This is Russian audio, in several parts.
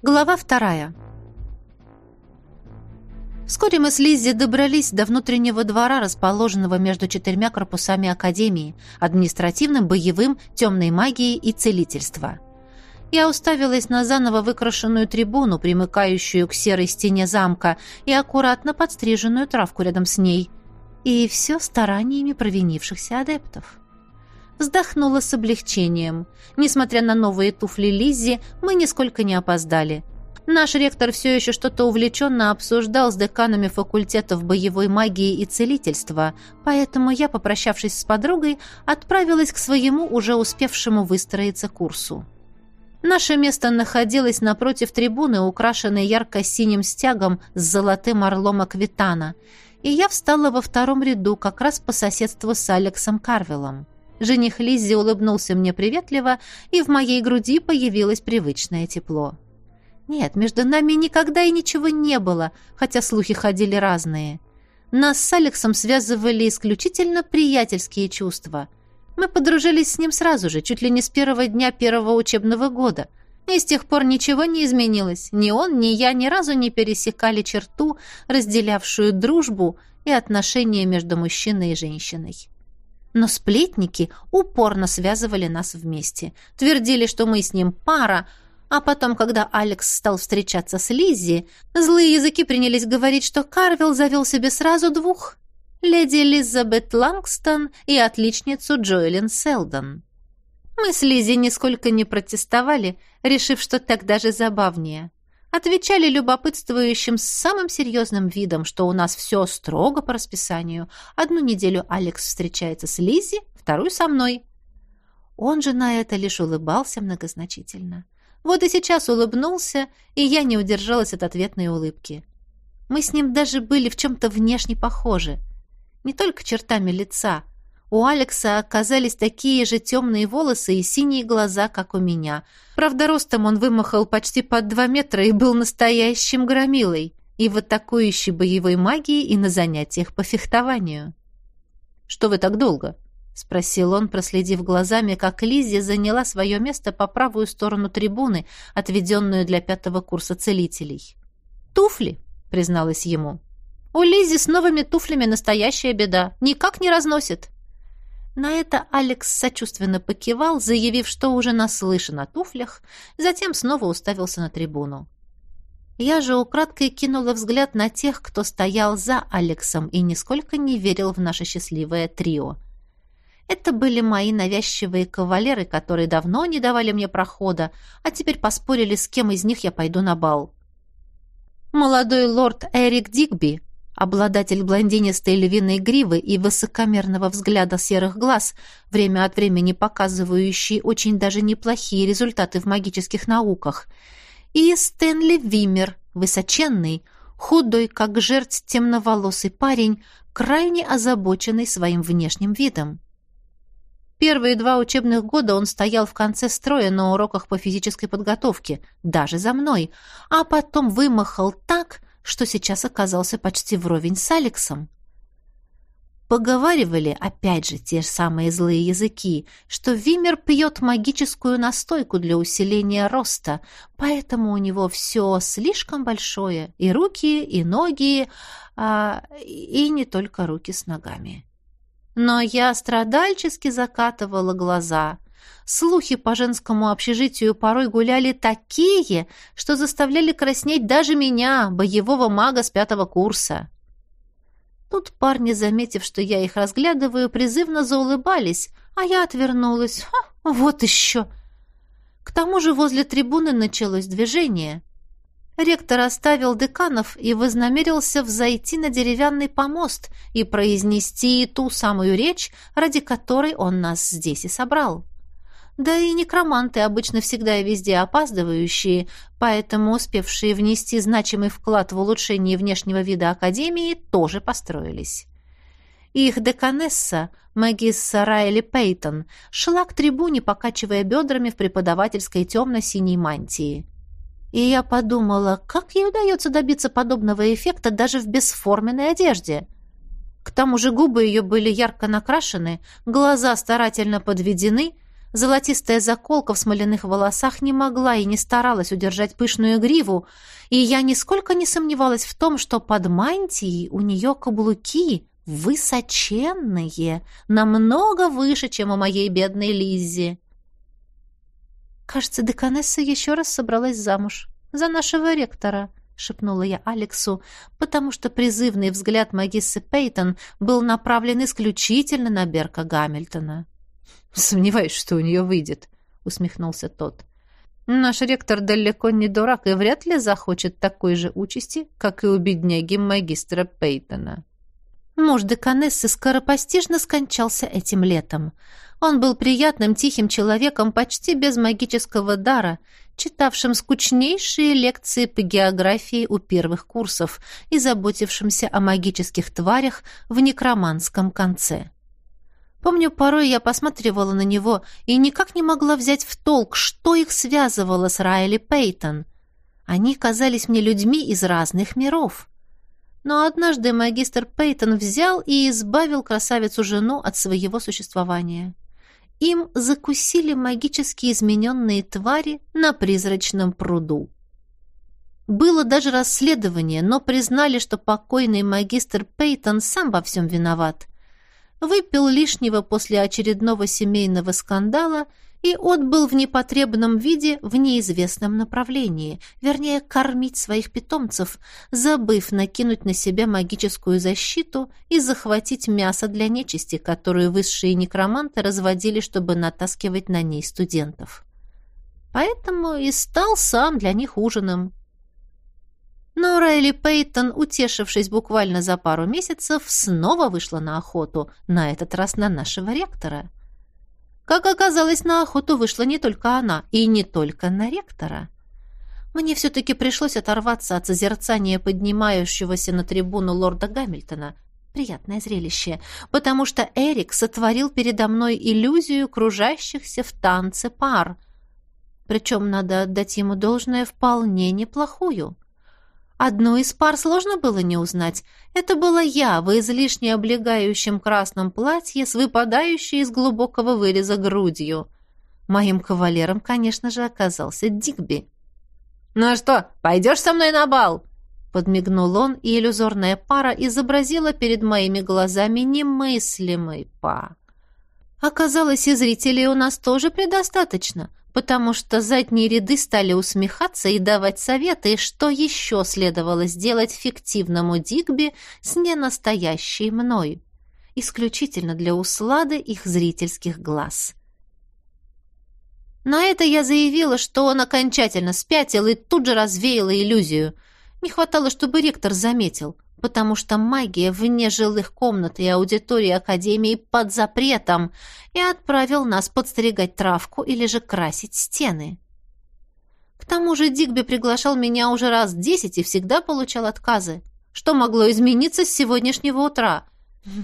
Глава вторая. Вскоре мы с Лиззи добрались до внутреннего двора, расположенного между четырьмя корпусами Академии, административным, боевым, темной магией и целительства. Я уставилась на заново выкрашенную трибуну, примыкающую к серой стене замка, и аккуратно подстриженную травку рядом с ней. И все стараниями провинившихся адептов. Вздохнула с облегчением. Несмотря на новые туфли Лиззи, мы нисколько не опоздали. Наш ректор все еще что-то увлеченно обсуждал с деканами факультетов боевой магии и целительства, поэтому я, попрощавшись с подругой, отправилась к своему уже успевшему выстроиться курсу. Наше место находилось напротив трибуны, украшенной ярко-синим стягом с золотым орлом Аквитана, и я встала во втором ряду как раз по соседству с Алексом Карвелом. Жених Лиззи улыбнулся мне приветливо, и в моей груди появилось привычное тепло. Нет, между нами никогда и ничего не было, хотя слухи ходили разные. Нас с Алексом связывали исключительно приятельские чувства. Мы подружились с ним сразу же, чуть ли не с первого дня первого учебного года. И с тех пор ничего не изменилось. Ни он, ни я ни разу не пересекали черту, разделявшую дружбу и отношения между мужчиной и женщиной. Но сплетники упорно связывали нас вместе. Твердили, что мы с ним пара, а потом, когда Алекс стал встречаться с Лиззи, злые языки принялись говорить, что Карвилл завел себе сразу двух — леди Элизабет Лангстон и отличницу Джоэлин Селдон. Мы с Лиззи нисколько не протестовали, решив, что так даже забавнее отвечали любопытствующим с самым серьезным видом, что у нас все строго по расписанию. Одну неделю Алекс встречается с Лизи, вторую со мной. Он же на это лишь улыбался многозначительно. Вот и сейчас улыбнулся, и я не удержалась от ответной улыбки. Мы с ним даже были в чем-то внешне похожи. Не только чертами лица — у Алекса оказались такие же темные волосы и синие глаза, как у меня. Правда, ростом он вымахал почти под два метра и был настоящим громилой, и в атакующей боевой магии, и на занятиях по фехтованию. «Что вы так долго?» — спросил он, проследив глазами, как Лиззи заняла свое место по правую сторону трибуны, отведенную для пятого курса целителей. «Туфли», — призналась ему. «У Лиззи с новыми туфлями настоящая беда. Никак не разносит». На это Алекс сочувственно покивал, заявив, что уже наслышан о туфлях, затем снова уставился на трибуну. Я же украдкой кинула взгляд на тех, кто стоял за Алексом и нисколько не верил в наше счастливое трио. Это были мои навязчивые кавалеры, которые давно не давали мне прохода, а теперь поспорили, с кем из них я пойду на бал. Молодой лорд Эрик Дигби, обладатель блондинистой львиной гривы и высокомерного взгляда серых глаз, время от времени показывающий очень даже неплохие результаты в магических науках, и Стэнли Вимер, высоченный, худой, как жерть темноволосый парень, крайне озабоченный своим внешним видом. Первые два учебных года он стоял в конце строя на уроках по физической подготовке, даже за мной, а потом вымахал так, что сейчас оказался почти вровень с Алексом. Поговаривали, опять же, те же самые злые языки, что Вимер пьет магическую настойку для усиления роста, поэтому у него все слишком большое, и руки, и ноги, а, и не только руки с ногами. Но я страдальчески закатывала глаза — Слухи по женскому общежитию порой гуляли такие, что заставляли краснеть даже меня, боевого мага с пятого курса. Тут парни, заметив, что я их разглядываю, призывно заулыбались, а я отвернулась. Ха, вот еще! К тому же возле трибуны началось движение. Ректор оставил деканов и вознамерился взойти на деревянный помост и произнести ту самую речь, ради которой он нас здесь и собрал. Да и некроманты обычно всегда и везде опаздывающие, поэтому успевшие внести значимый вклад в улучшение внешнего вида Академии тоже построились. Их деканесса, магисса Райли Пейтон, шла к трибуне, покачивая бедрами в преподавательской темно-синей мантии. И я подумала, как ей удается добиться подобного эффекта даже в бесформенной одежде. К тому же губы ее были ярко накрашены, глаза старательно подведены — Золотистая заколка в смоляных волосах не могла и не старалась удержать пышную гриву, и я нисколько не сомневалась в том, что под мантией у нее каблуки высоченные, намного выше, чем у моей бедной Лиззи. Кажется, деканесса еще раз собралась замуж. За нашего ректора, шепнула я Алексу, потому что призывный взгляд магиссы Пейтон был направлен исключительно на Берка Гамильтона. «Сомневаюсь, что у нее выйдет», — усмехнулся тот. «Наш ректор далеко не дурак и вряд ли захочет такой же участи, как и у бедняги магистра Пейтона». Муж деканессы скоропостижно скончался этим летом. Он был приятным, тихим человеком, почти без магического дара, читавшим скучнейшие лекции по географии у первых курсов и заботившимся о магических тварях в некроманском конце. Помню, порой я посматривала на него и никак не могла взять в толк, что их связывало с Райли Пейтон. Они казались мне людьми из разных миров. Но однажды магистр Пейтон взял и избавил красавицу-жену от своего существования. Им закусили магически измененные твари на призрачном пруду. Было даже расследование, но признали, что покойный магистр Пейтон сам во всем виноват – выпил лишнего после очередного семейного скандала и отбыл в непотребном виде в неизвестном направлении, вернее, кормить своих питомцев, забыв накинуть на себя магическую защиту и захватить мясо для нечисти, которую высшие некроманты разводили, чтобы натаскивать на ней студентов. Поэтому и стал сам для них ужином. Но Райли Пейтон, утешившись буквально за пару месяцев, снова вышла на охоту, на этот раз на нашего ректора. Как оказалось, на охоту вышла не только она, и не только на ректора. Мне все-таки пришлось оторваться от созерцания поднимающегося на трибуну лорда Гамильтона. Приятное зрелище, потому что Эрик сотворил передо мной иллюзию кружащихся в танце пар. Причем, надо отдать ему должное, вполне неплохую. Одну из пар сложно было не узнать. Это была я в излишне облегающем красном платье с выпадающей из глубокого выреза грудью. Моим кавалером, конечно же, оказался Дигби. «Ну что, пойдешь со мной на бал?» Подмигнул он, и иллюзорная пара изобразила перед моими глазами немыслимый па. Оказалось, и зрителей у нас тоже предостаточно потому что задние ряды стали усмехаться и давать советы, что еще следовало сделать фиктивному Дигби с ненастоящей мной, исключительно для услады их зрительских глаз. На это я заявила, что он окончательно спятил и тут же развеяла иллюзию. Не хватало, чтобы ректор заметил — потому что магия вне жилых комнат и аудитории Академии под запретом и отправил нас подстригать травку или же красить стены. К тому же Дигби приглашал меня уже раз десять и всегда получал отказы. Что могло измениться с сегодняшнего утра?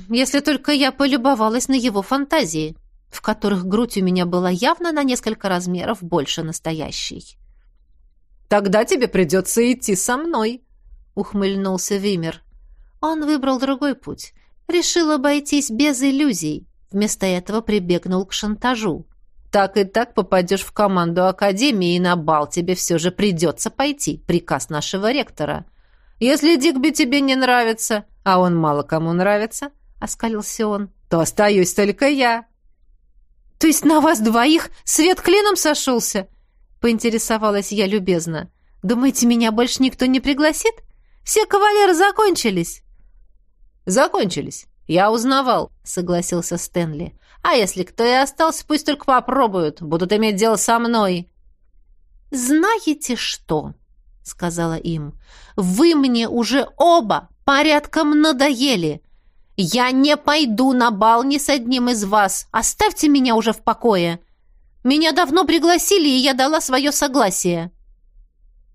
Если только я полюбовалась на его фантазии, в которых грудь у меня была явно на несколько размеров больше настоящей. «Тогда тебе придется идти со мной», — ухмыльнулся Вимер. Он выбрал другой путь. Решил обойтись без иллюзий. Вместо этого прибегнул к шантажу. «Так и так попадешь в команду Академии, и на бал тебе все же придется пойти. Приказ нашего ректора. Если Дигби тебе не нравится, а он мало кому нравится, — оскалился он, — то остаюсь только я». «То есть на вас двоих свет клином сошелся?» — поинтересовалась я любезно. «Думаете, меня больше никто не пригласит? Все кавалеры закончились». «Закончились. Я узнавал», — согласился Стэнли. «А если кто и остался, пусть только попробуют. Будут иметь дело со мной». «Знаете что?» — сказала им. «Вы мне уже оба порядком надоели. Я не пойду на бал ни с одним из вас. Оставьте меня уже в покое. Меня давно пригласили, и я дала свое согласие».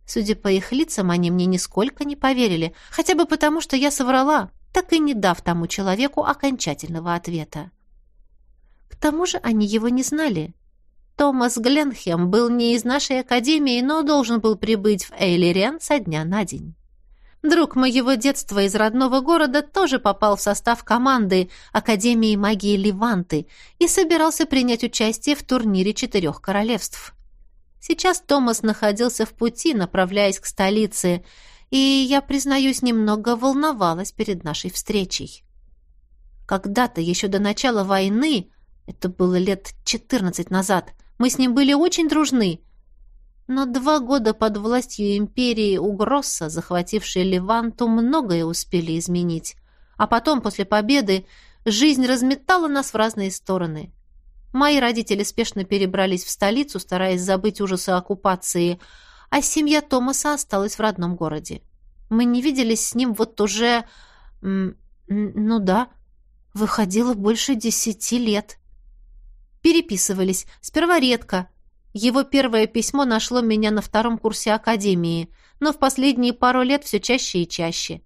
Судя по их лицам, они мне нисколько не поверили, хотя бы потому, что я соврала так и не дав тому человеку окончательного ответа. К тому же они его не знали. Томас Гленхем был не из нашей академии, но должен был прибыть в Эйлерен со дня на день. Друг моего детства из родного города тоже попал в состав команды Академии магии Леванты и собирался принять участие в турнире четырех королевств. Сейчас Томас находился в пути, направляясь к столице, и, я, признаюсь, немного волновалась перед нашей встречей. Когда-то, еще до начала войны, это было лет четырнадцать назад, мы с ним были очень дружны. Но два года под властью империи Угросса, захватившей Леванту, многое успели изменить. А потом, после победы, жизнь разметала нас в разные стороны. Мои родители спешно перебрались в столицу, стараясь забыть ужасы оккупации, а семья Томаса осталась в родном городе. Мы не виделись с ним вот уже... Ну да, выходило больше десяти лет. Переписывались, сперва редко. Его первое письмо нашло меня на втором курсе академии, но в последние пару лет все чаще и чаще.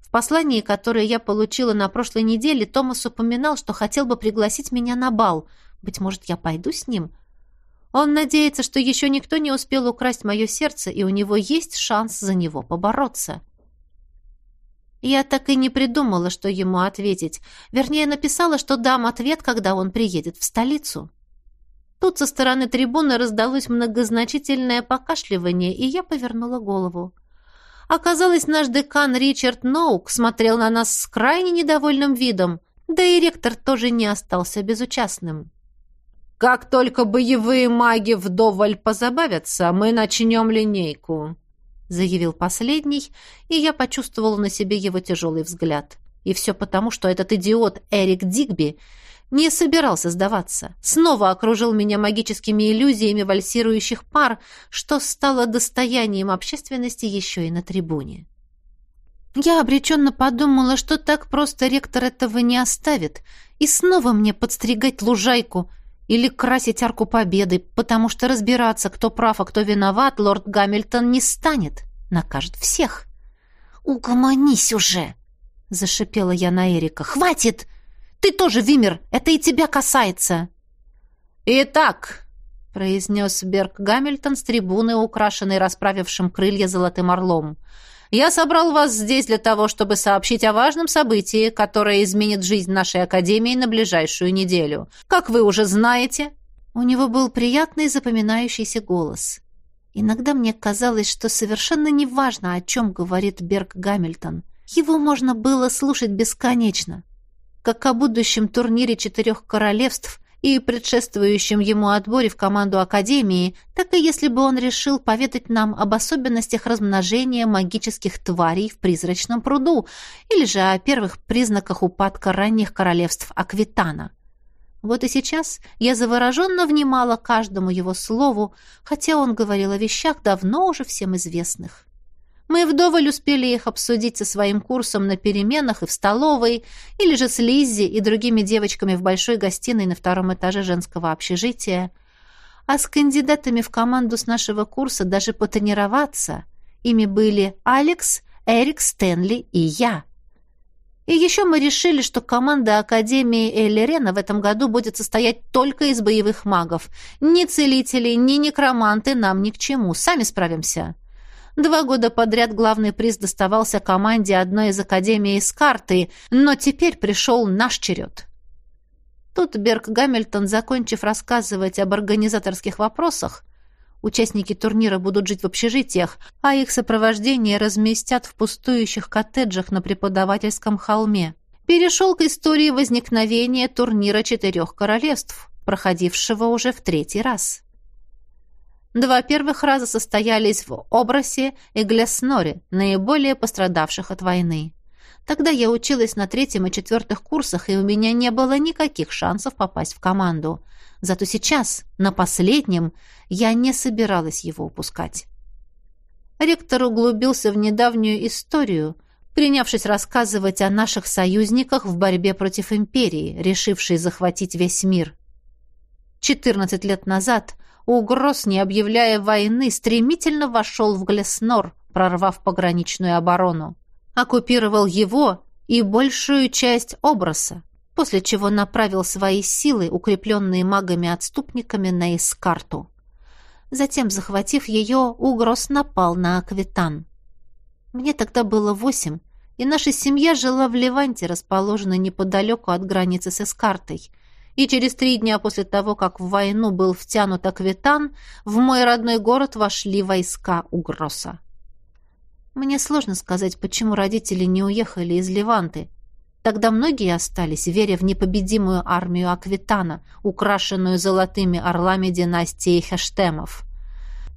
В послании, которое я получила на прошлой неделе, Томас упоминал, что хотел бы пригласить меня на бал — быть может, я пойду с ним? Он надеется, что еще никто не успел украсть мое сердце, и у него есть шанс за него побороться. Я так и не придумала, что ему ответить. Вернее, написала, что дам ответ, когда он приедет в столицу. Тут со стороны трибуны раздалось многозначительное покашливание, и я повернула голову. Оказалось, наш декан Ричард Ноук смотрел на нас с крайне недовольным видом, да и ректор тоже не остался безучастным. Как только боевые маги вдоволь позабавятся, мы начнем линейку», — заявил последний, и я почувствовала на себе его тяжелый взгляд. И все потому, что этот идиот Эрик Дигби не собирался сдаваться. Снова окружил меня магическими иллюзиями вальсирующих пар, что стало достоянием общественности еще и на трибуне. Я обреченно подумала, что так просто ректор этого не оставит, и снова мне подстригать лужайку — или красить арку победы, потому что разбираться, кто прав, а кто виноват, лорд Гамильтон не станет. Накажет всех. «Угомонись уже!» — зашипела я на Эрика. «Хватит! Ты тоже, Вимер! Это и тебя касается!» «Итак!» — произнес Берг Гамильтон с трибуны, украшенной расправившим крылья золотым орлом — я собрал вас здесь для того, чтобы сообщить о важном событии, которое изменит жизнь нашей академии на ближайшую неделю. Как вы уже знаете...» У него был приятный запоминающийся голос. Иногда мне казалось, что совершенно неважно, о чем говорит Берг Гамильтон. Его можно было слушать бесконечно. Как о будущем турнире четырех королевств, и предшествующем ему отборе в команду Академии, так и если бы он решил поведать нам об особенностях размножения магических тварей в призрачном пруду или же о первых признаках упадка ранних королевств Аквитана. Вот и сейчас я завороженно внимала каждому его слову, хотя он говорил о вещах давно уже всем известных. Мы вдоволь успели их обсудить со своим курсом на переменах и в столовой, или же с Лиззи и другими девочками в большой гостиной на втором этаже женского общежития. А с кандидатами в команду с нашего курса даже потренироваться. Ими были Алекс, Эрик, Стэнли и я. И еще мы решили, что команда Академии Эллерена в этом году будет состоять только из боевых магов. Ни целители, ни некроманты нам ни к чему. Сами справимся. Два года подряд главный приз доставался команде одной из академий из карты, но теперь пришел наш черед. Тут Берг Гамильтон, закончив рассказывать об организаторских вопросах, участники турнира будут жить в общежитиях, а их сопровождение разместят в пустующих коттеджах на преподавательском холме, перешел к истории возникновения турнира четырех королевств, проходившего уже в третий раз. Два первых раза состоялись в Обрасе и Глесноре, наиболее пострадавших от войны. Тогда я училась на третьем и четвертых курсах, и у меня не было никаких шансов попасть в команду. Зато сейчас, на последнем, я не собиралась его упускать. Ректор углубился в недавнюю историю, принявшись рассказывать о наших союзниках в борьбе против империи, решившей захватить весь мир. Четырнадцать лет назад угроз, не объявляя войны, стремительно вошел в Глеснор, прорвав пограничную оборону. Оккупировал его и большую часть образа, после чего направил свои силы, укрепленные магами-отступниками, на Искарту. Затем, захватив ее, угроз напал на Аквитан. Мне тогда было восемь, и наша семья жила в Леванте, расположенной неподалеку от границы с Эскартой. И через три дня после того, как в войну был втянут Аквитан, в мой родной город вошли войска Угроса. Мне сложно сказать, почему родители не уехали из Леванты. Тогда многие остались, веря в непобедимую армию Аквитана, украшенную золотыми орлами династии Хештемов.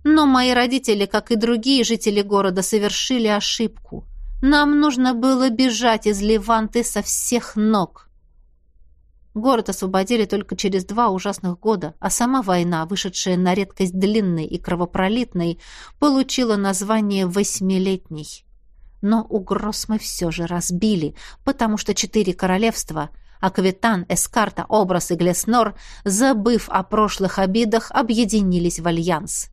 Но мои родители, как и другие жители города, совершили ошибку. Нам нужно было бежать из Леванты со всех ног. Город освободили только через два ужасных года, а сама война, вышедшая на редкость длинной и кровопролитной, получила название «Восьмилетней». Но угроз мы все же разбили, потому что четыре королевства — Аквитан, Эскарта, Образ и Глеснор, забыв о прошлых обидах, объединились в альянс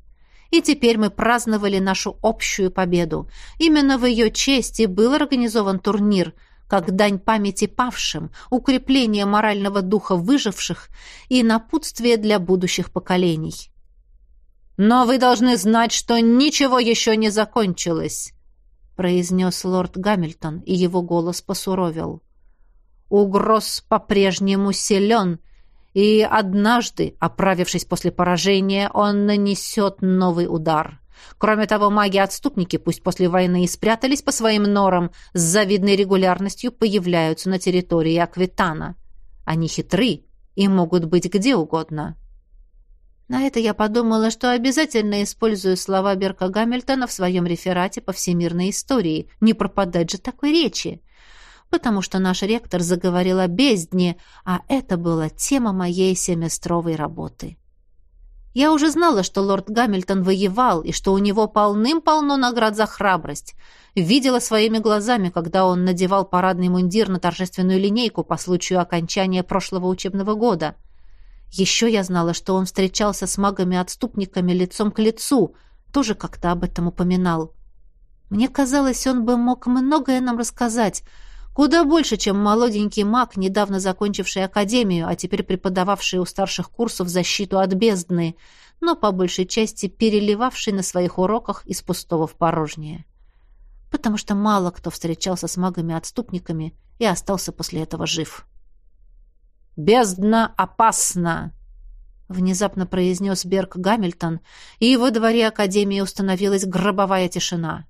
и теперь мы праздновали нашу общую победу. Именно в ее честь и был организован турнир, как дань памяти павшим, укрепление морального духа выживших и напутствие для будущих поколений. «Но вы должны знать, что ничего еще не закончилось», произнес лорд Гамильтон, и его голос посуровил. «Угроз по-прежнему силен», и однажды, оправившись после поражения, он нанесет новый удар. Кроме того, маги-отступники, пусть после войны и спрятались по своим норам, с завидной регулярностью появляются на территории Аквитана. Они хитры и могут быть где угодно. На это я подумала, что обязательно использую слова Берка Гамильтона в своем реферате по всемирной истории. Не пропадать же такой речи потому что наш ректор заговорил о бездне, а это была тема моей семестровой работы. Я уже знала, что лорд Гамильтон воевал и что у него полным-полно наград за храбрость. Видела своими глазами, когда он надевал парадный мундир на торжественную линейку по случаю окончания прошлого учебного года. Еще я знала, что он встречался с магами-отступниками лицом к лицу, тоже как-то об этом упоминал. Мне казалось, он бы мог многое нам рассказать, Куда больше, чем молоденький маг, недавно закончивший академию, а теперь преподававший у старших курсов защиту от бездны, но по большей части переливавший на своих уроках из пустого в порожнее. Потому что мало кто встречался с магами-отступниками и остался после этого жив. «Бездна опасна!» — внезапно произнес Берг Гамильтон, и во дворе Академии установилась гробовая тишина.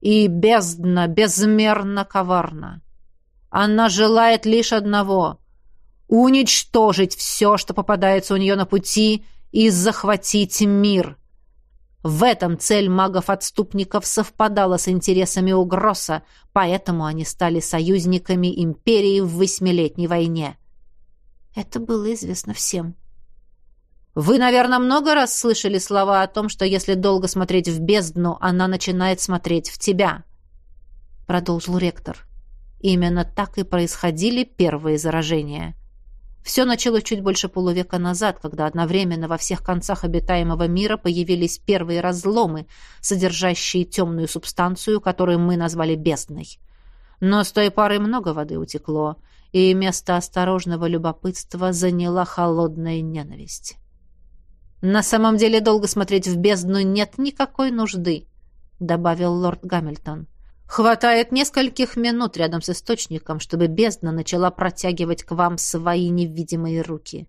«И бездна безмерно коварна!» Она желает лишь одного — уничтожить все, что попадается у нее на пути, и захватить мир. В этом цель магов-отступников совпадала с интересами Угроса, поэтому они стали союзниками империи в восьмилетней войне. Это было известно всем. Вы, наверное, много раз слышали слова о том, что если долго смотреть в бездну, она начинает смотреть в тебя, продолжил ректор. Именно так и происходили первые заражения. Все началось чуть больше полувека назад, когда одновременно во всех концах обитаемого мира появились первые разломы, содержащие темную субстанцию, которую мы назвали бездной. Но с той поры много воды утекло, и место осторожного любопытства заняла холодная ненависть. «На самом деле долго смотреть в бездну нет никакой нужды», — добавил лорд Гамильтон. Хватает нескольких минут рядом с источником, чтобы бездна начала протягивать к вам свои невидимые руки.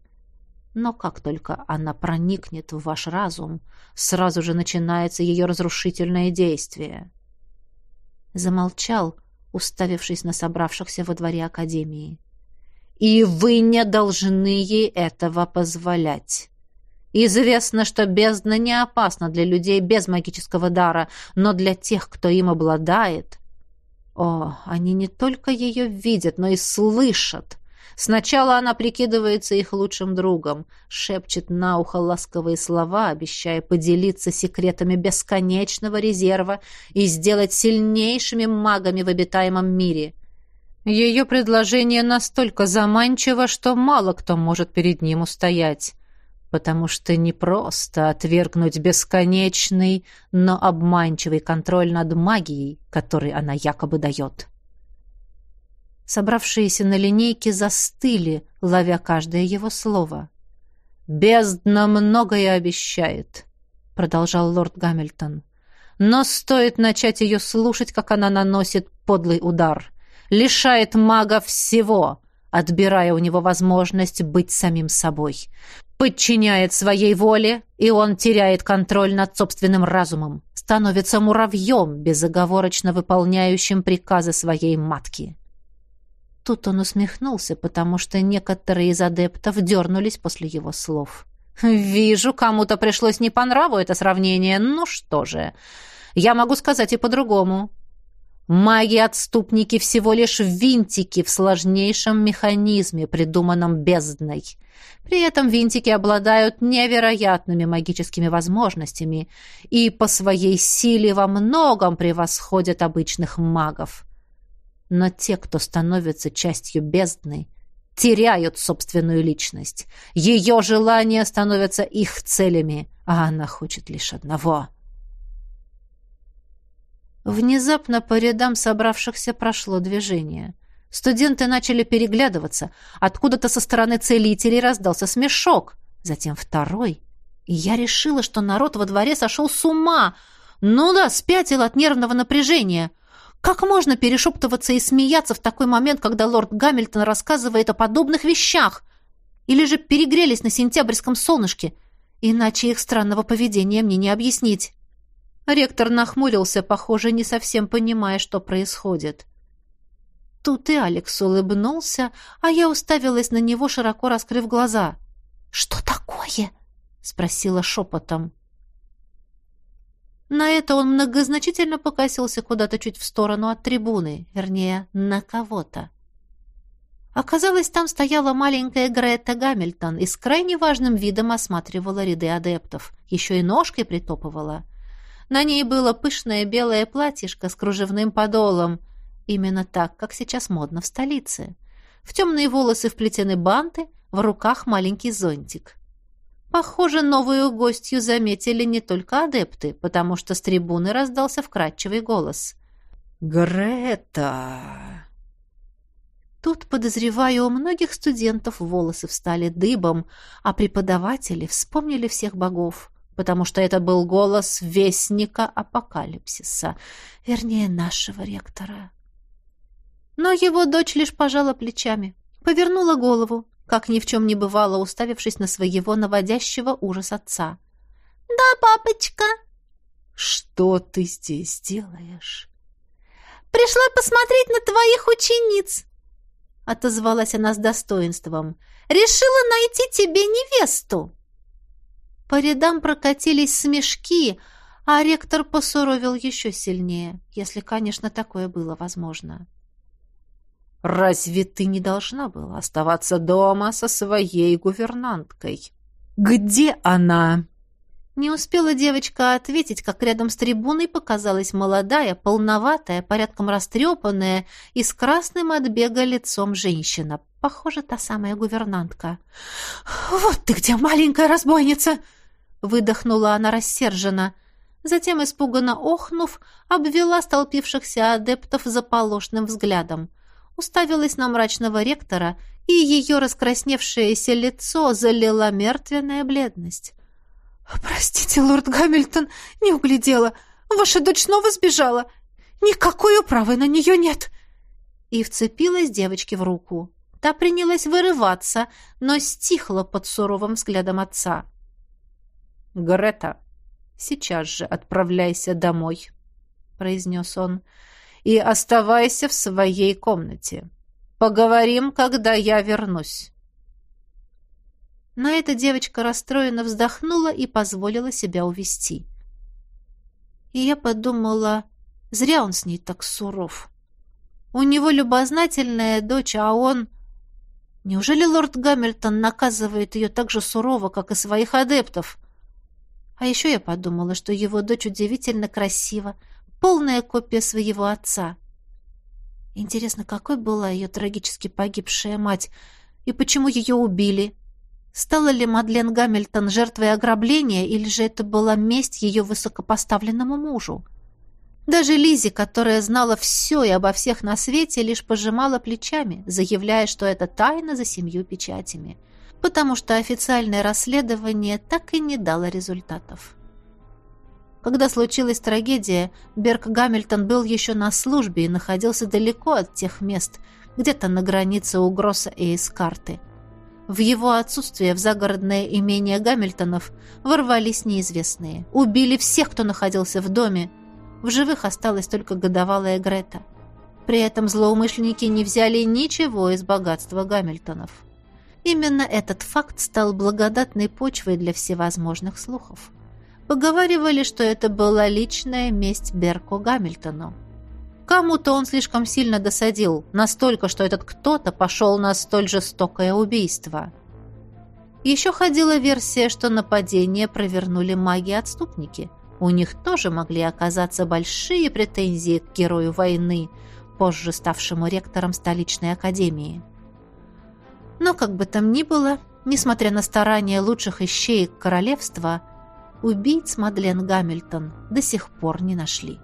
Но как только она проникнет в ваш разум, сразу же начинается ее разрушительное действие. Замолчал, уставившись на собравшихся во дворе Академии. «И вы не должны ей этого позволять!» Известно, что бездна не опасна для людей без магического дара, но для тех, кто им обладает... О, они не только ее видят, но и слышат. Сначала она прикидывается их лучшим другом, шепчет на ухо ласковые слова, обещая поделиться секретами бесконечного резерва и сделать сильнейшими магами в обитаемом мире. Ее предложение настолько заманчиво, что мало кто может перед ним устоять потому что не просто отвергнуть бесконечный, но обманчивый контроль над магией, который она якобы дает. Собравшиеся на линейке застыли, ловя каждое его слово. «Бездна многое обещает», — продолжал лорд Гамильтон. Но стоит начать ее слушать, как она наносит подлый удар. Лишает мага всего, отбирая у него возможность быть самим собой. Подчиняет своей воле, и он теряет контроль над собственным разумом. Становится муравьем, безоговорочно выполняющим приказы своей матки. Тут он усмехнулся, потому что некоторые из адептов дернулись после его слов. «Вижу, кому-то пришлось не по нраву это сравнение. Ну что же, я могу сказать и по-другому. Маги-отступники всего лишь винтики в сложнейшем механизме, придуманном бездной. При этом винтики обладают невероятными магическими возможностями и по своей силе во многом превосходят обычных магов. Но те, кто становится частью бездны, теряют собственную личность. Ее желания становятся их целями, а она хочет лишь одного. Внезапно по рядам собравшихся прошло движение. Студенты начали переглядываться. Откуда-то со стороны целителей раздался смешок. Затем второй. И я решила, что народ во дворе сошел с ума. Ну да, спятил от нервного напряжения — как можно перешептываться и смеяться в такой момент, когда лорд Гамильтон рассказывает о подобных вещах? Или же перегрелись на сентябрьском солнышке? Иначе их странного поведения мне не объяснить. Ректор нахмурился, похоже, не совсем понимая, что происходит. Тут и Алекс улыбнулся, а я уставилась на него, широко раскрыв глаза. «Что такое?» — спросила шепотом. На это он многозначительно покосился куда-то чуть в сторону от трибуны, вернее, на кого-то. Оказалось, там стояла маленькая Грета Гамильтон и с крайне важным видом осматривала ряды адептов. Еще и ножкой притопывала. На ней было пышное белое платьишко с кружевным подолом. Именно так, как сейчас модно в столице. В темные волосы вплетены банты, в руках маленький зонтик. Похоже, новую гостью заметили не только адепты, потому что с трибуны раздался вкрадчивый голос. «Грета!» Тут, подозреваю, у многих студентов волосы встали дыбом, а преподаватели вспомнили всех богов, потому что это был голос вестника апокалипсиса, вернее, нашего ректора. Но его дочь лишь пожала плечами, повернула голову, как ни в чем не бывало, уставившись на своего наводящего ужас отца. «Да, папочка!» «Что ты здесь делаешь?» «Пришла посмотреть на твоих учениц!» Отозвалась она с достоинством. «Решила найти тебе невесту!» По рядам прокатились смешки, а ректор посуровил еще сильнее, если, конечно, такое было возможно. Разве ты не должна была оставаться дома со своей гувернанткой? Где она? Не успела девочка ответить, как рядом с трибуной показалась молодая, полноватая, порядком растрепанная и с красным от бега лицом женщина. Похоже, та самая гувернантка. «Вот ты где, маленькая разбойница!» Выдохнула она рассерженно. Затем, испуганно охнув, обвела столпившихся адептов заполошным взглядом уставилась на мрачного ректора, и ее раскрасневшееся лицо залила мертвенная бледность. «Простите, лорд Гамильтон, не углядела. Ваша дочь снова сбежала. Никакой управы на нее нет!» И вцепилась девочке в руку. Та принялась вырываться, но стихла под суровым взглядом отца. «Грета, сейчас же отправляйся домой», — произнес он и оставайся в своей комнате. Поговорим, когда я вернусь». На это девочка расстроенно вздохнула и позволила себя увести. И я подумала, зря он с ней так суров. У него любознательная дочь, а он... Неужели лорд Гамильтон наказывает ее так же сурово, как и своих адептов? А еще я подумала, что его дочь удивительно красива, полная копия своего отца. Интересно, какой была ее трагически погибшая мать и почему ее убили? Стала ли Мадлен Гамильтон жертвой ограбления или же это была месть ее высокопоставленному мужу? Даже Лизи, которая знала все и обо всех на свете, лишь пожимала плечами, заявляя, что это тайна за семью печатями, потому что официальное расследование так и не дало результатов. Когда случилась трагедия, Берг Гамильтон был еще на службе и находился далеко от тех мест, где-то на границе угроза и эскарты. В его отсутствие в загородное имение Гамильтонов ворвались неизвестные. Убили всех, кто находился в доме. В живых осталась только годовалая Грета. При этом злоумышленники не взяли ничего из богатства Гамильтонов. Именно этот факт стал благодатной почвой для всевозможных слухов. Поговаривали, что это была личная месть Берку Гамильтону. Кому-то он слишком сильно досадил, настолько, что этот кто-то пошел на столь жестокое убийство. Еще ходила версия, что нападение провернули маги-отступники. У них тоже могли оказаться большие претензии к герою войны, позже ставшему ректором столичной академии. Но как бы там ни было, несмотря на старания лучших ищеек королевства, убийц Мадлен Гамильтон до сих пор не нашли.